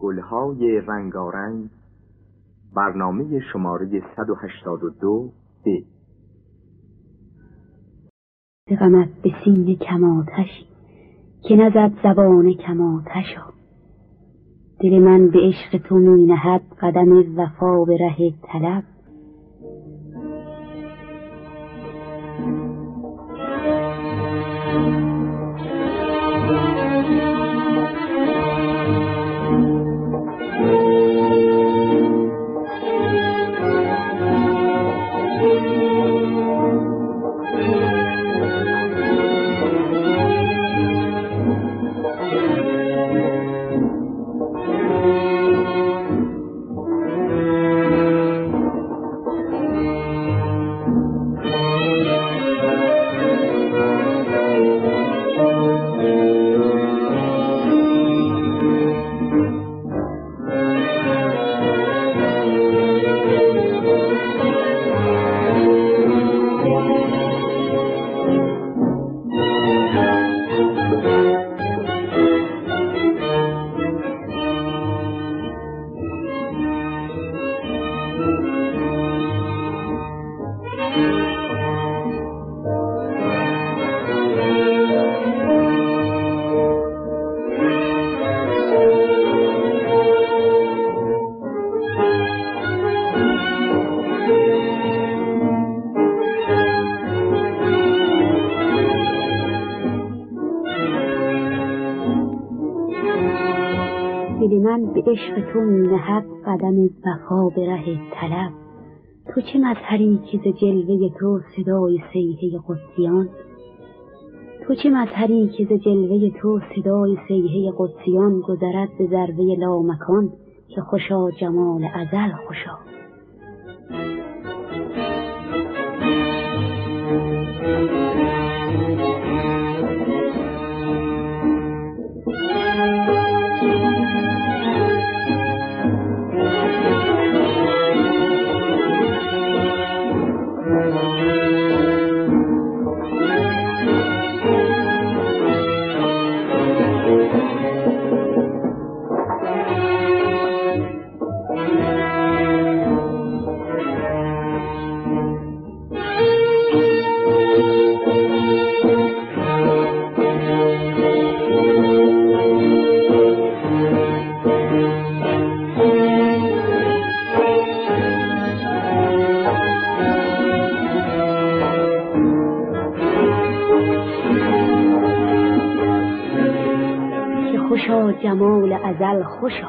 گلهای رنگارنگ برنامه شماره 182 ب. غمت به سینه کماتشی که نزد زبان کماتشا دل من به عشق تو می نهد قدم وفا به ره طلب تو می نهد قدم وفا به ره طلب. تو چه مظهری که ز جلوه تو صدای سیحه قدسیان؟ تو چه مظهری که ز جلوه تو صدای سیحه قدسیان گذرد به ضربه لامکان که خوشا جمال ازل خوشا؟ که جمال ازل خوشا.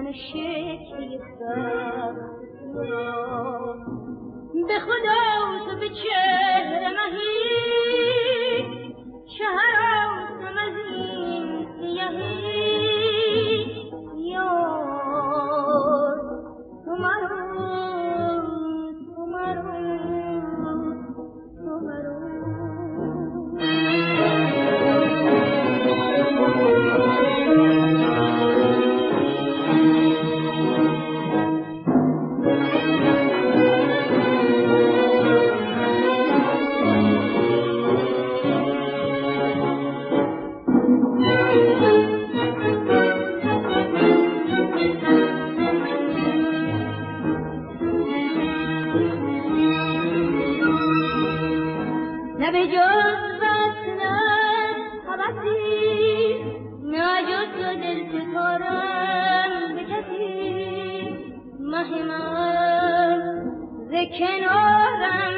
من شکل به خدا تو به چهر مهی چهر کنارم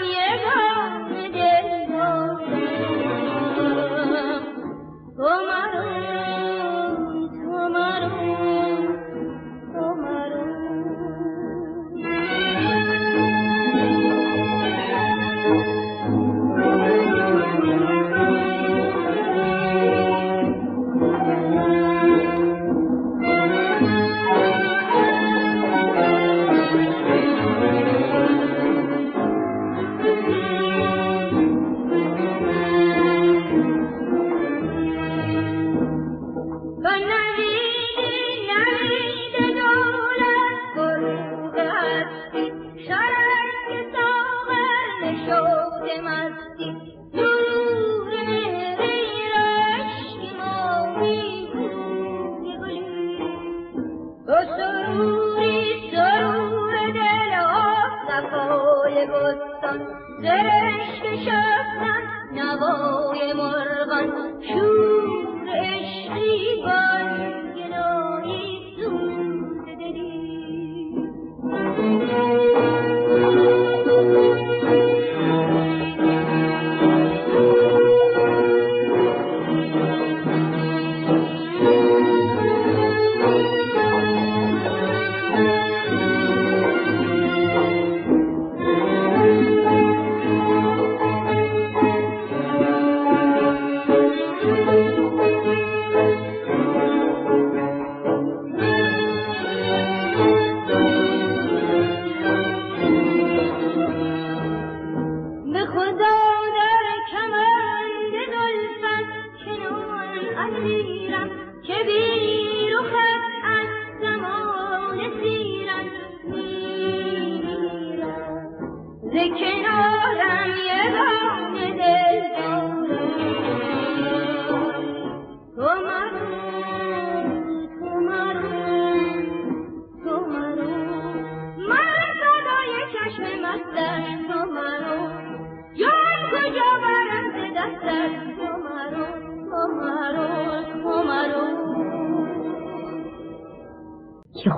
با سروری سرور دل آب صفای بستان زرشک شبنم نوای مرغان. شور عشقی بانگ نایی سوز دلی.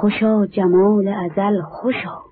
خوشا جمال ازل خوشا.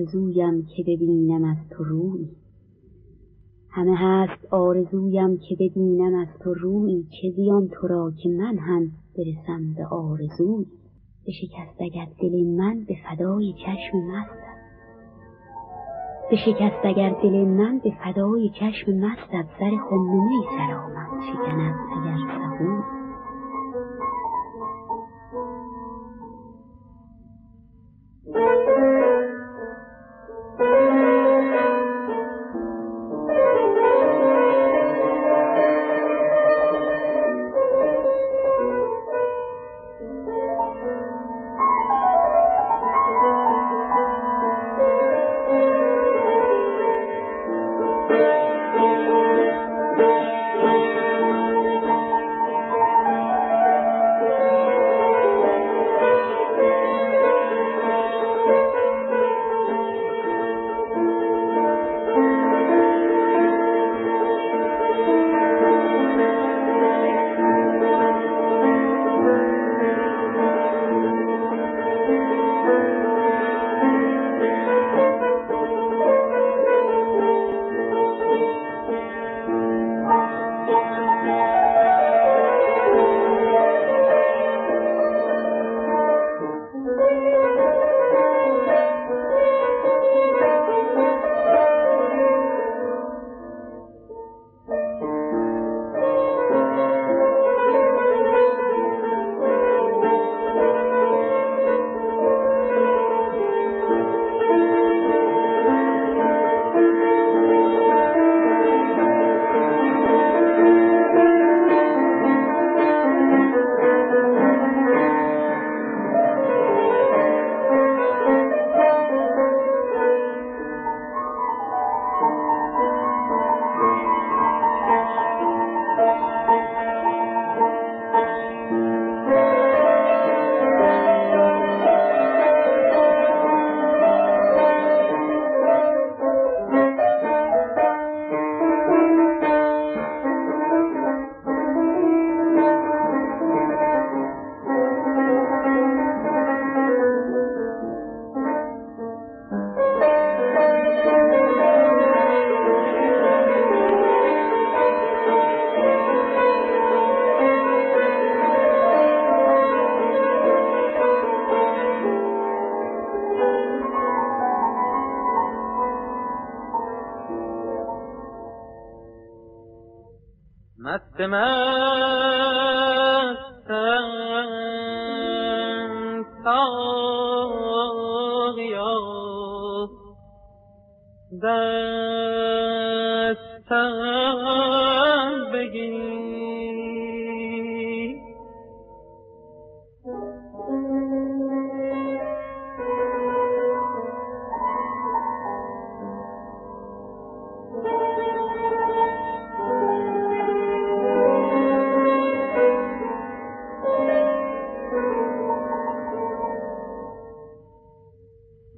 آرزویم که ببینم از تو روی. همه هست آرزویم که ببینم از تو روی. چه زیان تو را که من هم برسم به آرزوی؟ بشکست اگر دل من به فدای چشم مستت بشکست اگر دل من به فدای چشم مستت سر خمنه سلامت شکند اگر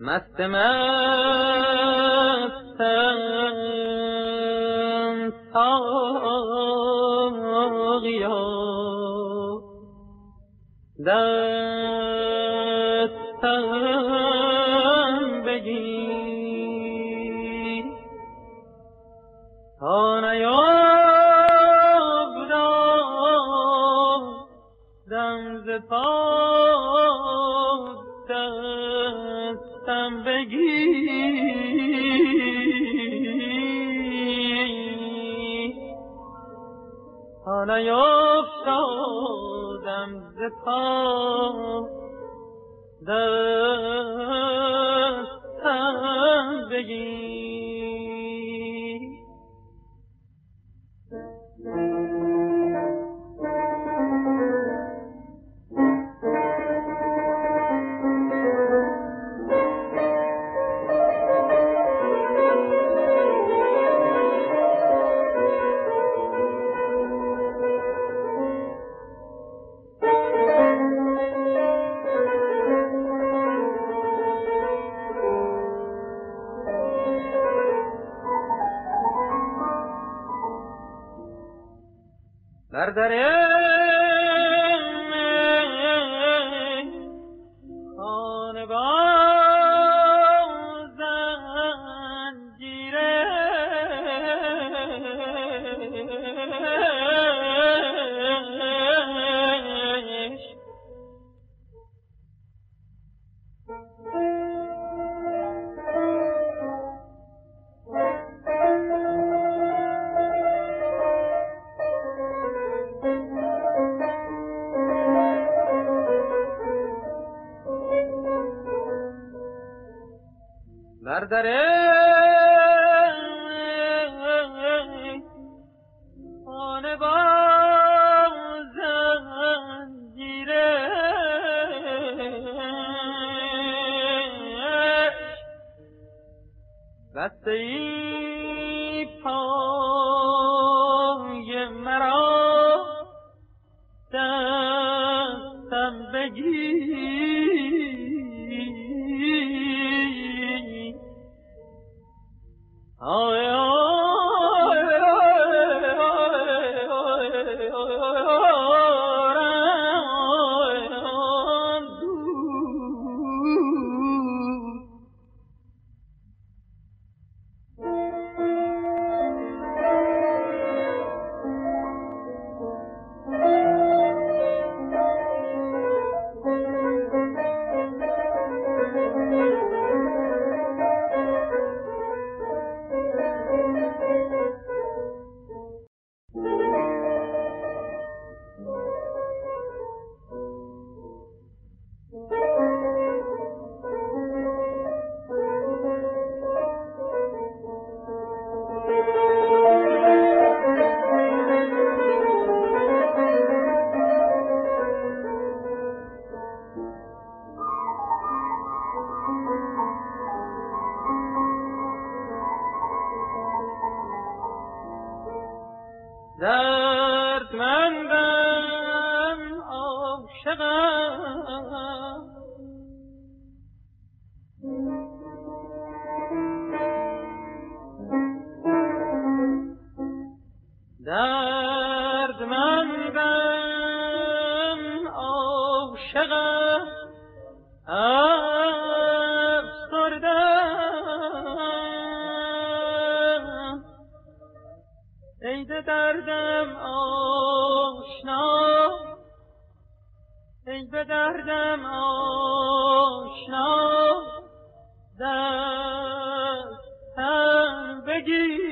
سبوی نیفتادم ز پا دستم درد در خانه بسته ای افسردم. عید دردم آشنا. ای به دردم آشنا. دستم بگی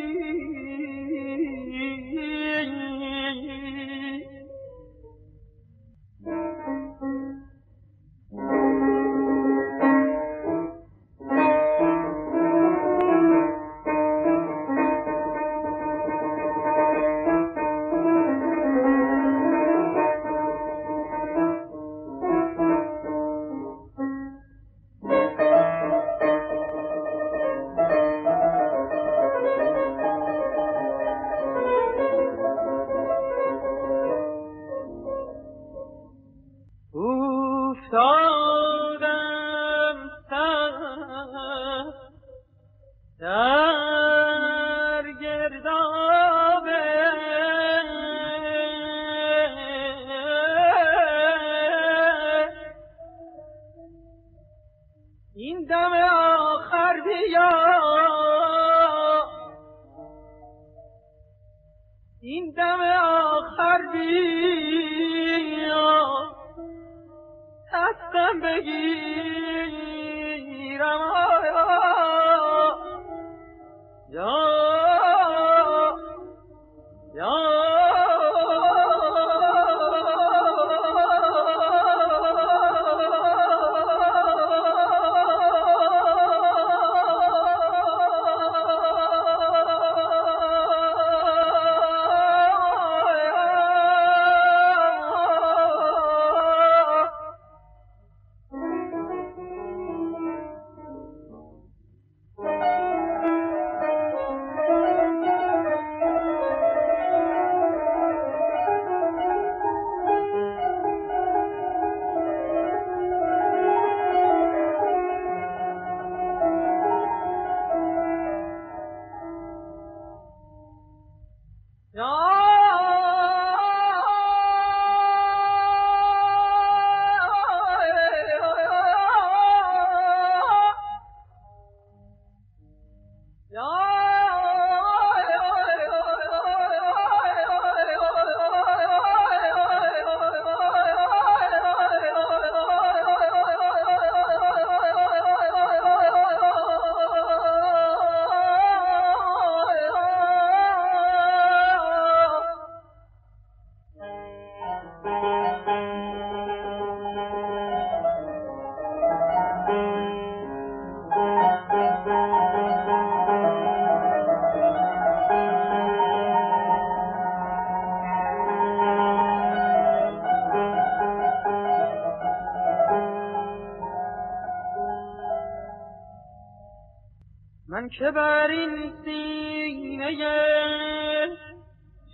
که بر این سینه؟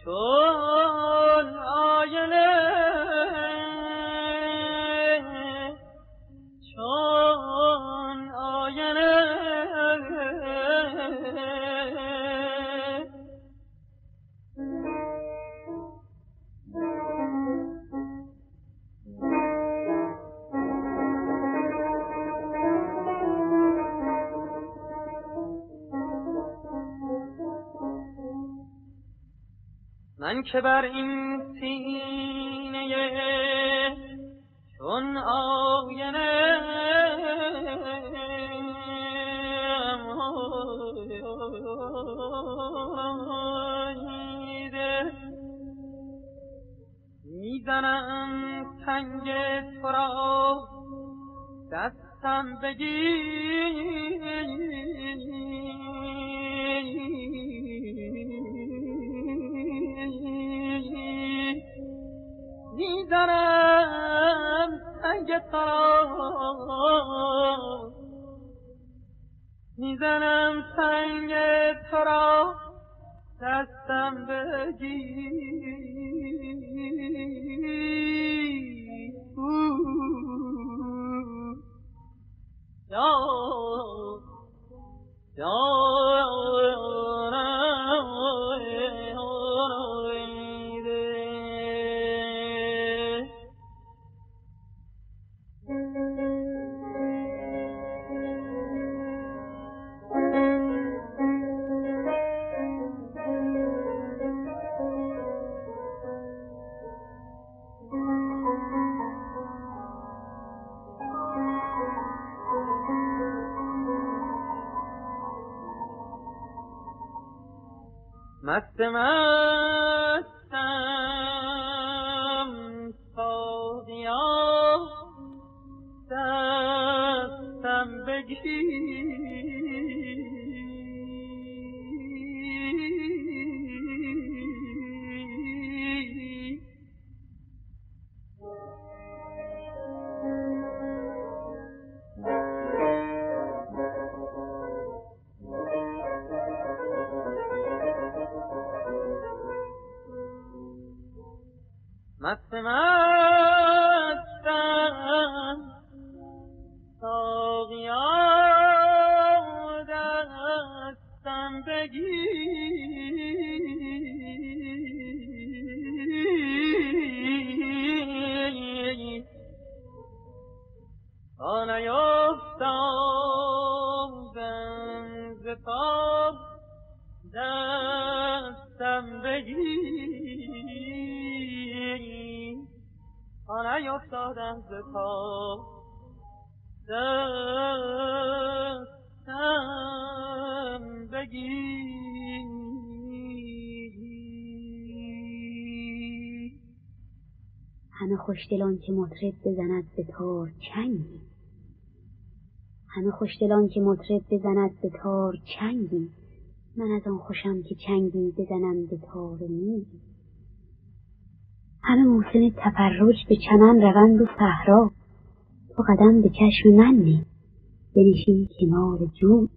چون چون آینه. می‌زنم تنگ تو را. دستم بگیر. می‌زنم را می‌زنم تنگ تو را دستم بگیر. یا مست مستم خوشدلان که مطرب بزند به تار چنگی. همه خوشدلان که مطرب بزند به تار چنگی. من از آن خوشم که چنگی بزنم به تار میگی همه موسم تفرج به چمن روند و صحرا. تو قدم به چشم من نه بنشین کنار جوی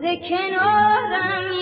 ز کنارم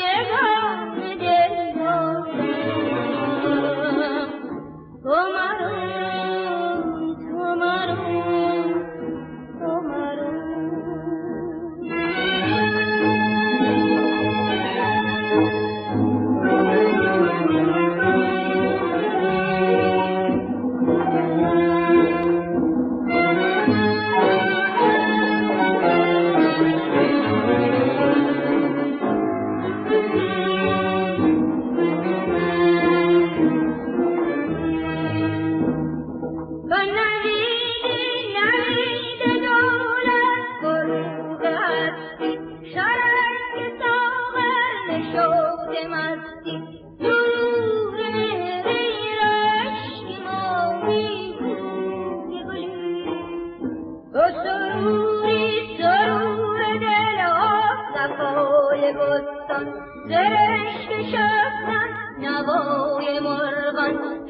درشت شبنم نوای مرغان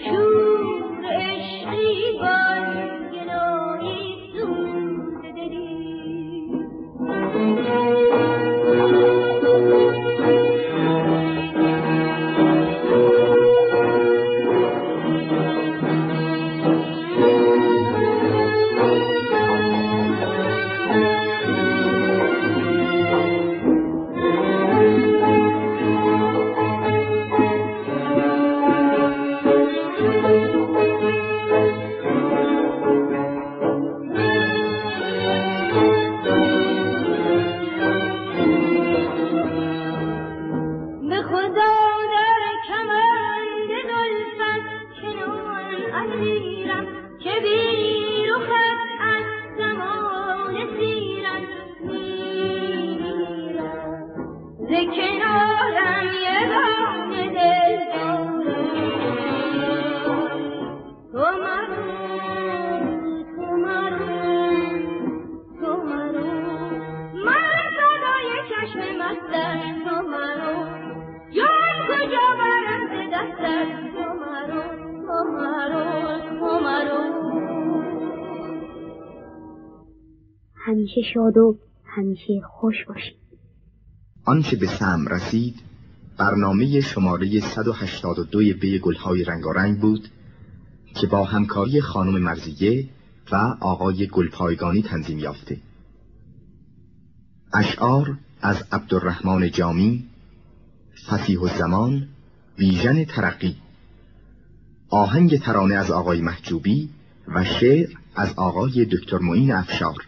همیشه شاد و همیشه خوش باشید. آنچه به سم رسید برنامه شماره 182 بی گلهای رنگارنگ بود که با همکاری خانم مرزیه و آقای گلپایگانی تنظیم یافته. اشعار از عبدالرحمن جامی فسیح الزمان ویژن ترقی. آهنگ ترانه از آقای محجوبی و شعر از آقای دکتر معین افشار.